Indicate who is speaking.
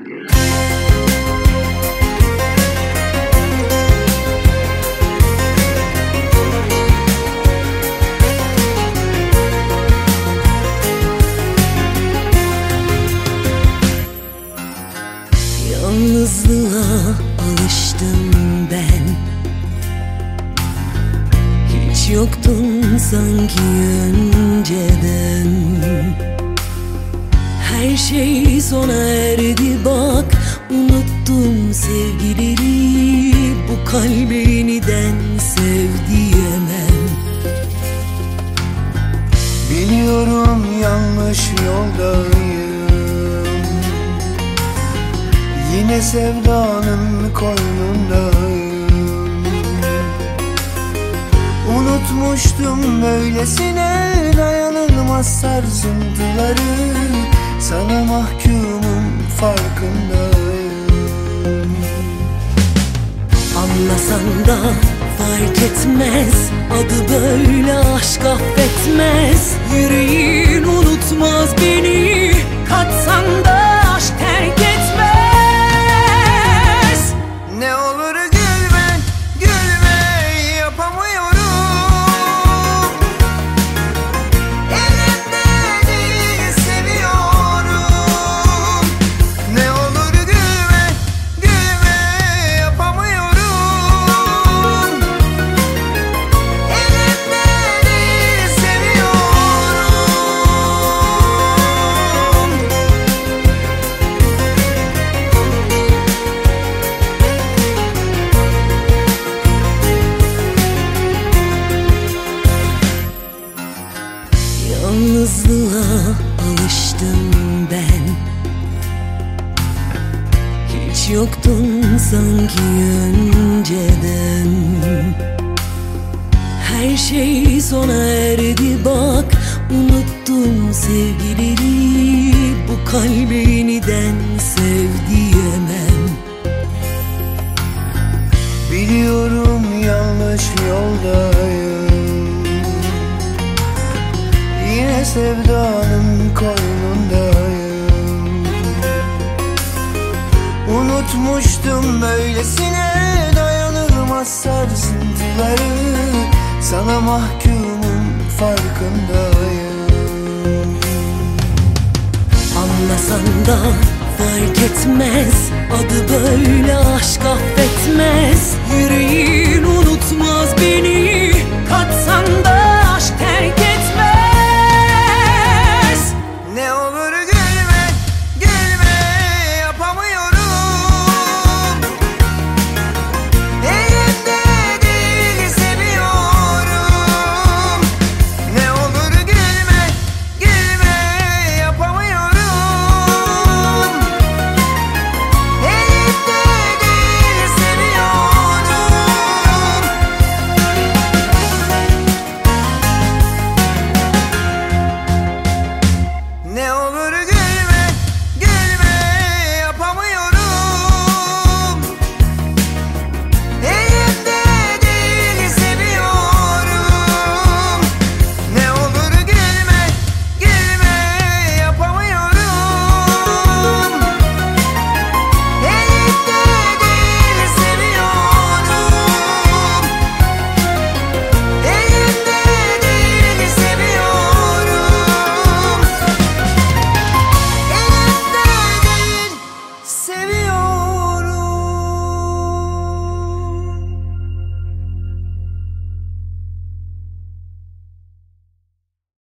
Speaker 1: Yalnızlığa alıştım ben. Hiç yoktun sanki önceden Her şey sona erdi bak. Unuttum sevgileri Bu kalbe yeniden sev
Speaker 2: Biliyorum yanlış yoldayım. Yine sevdanın koynundayım. Unutmuştum böylesine dayanılmaz sarsıntıları Sana mahkumum farkındayım
Speaker 1: Anlasan da fark etmez Adı böyle aşk affetmez. Yüreğin alıştım ben. Hiç yoktun sanki önceden. Her şey sona erdi bak Unuttum sevgileri Bu kalbe yeniden sev
Speaker 2: Biliyorum yanlış yoldayım. Yine sevdanın Unutmuştum böylesine dayanılmaz sarsıntıları. Sana mahkumum farkındayım.
Speaker 1: Anlasan da fark etmez Adı böyle aşk affetmez. Yüreğin unutmaz beni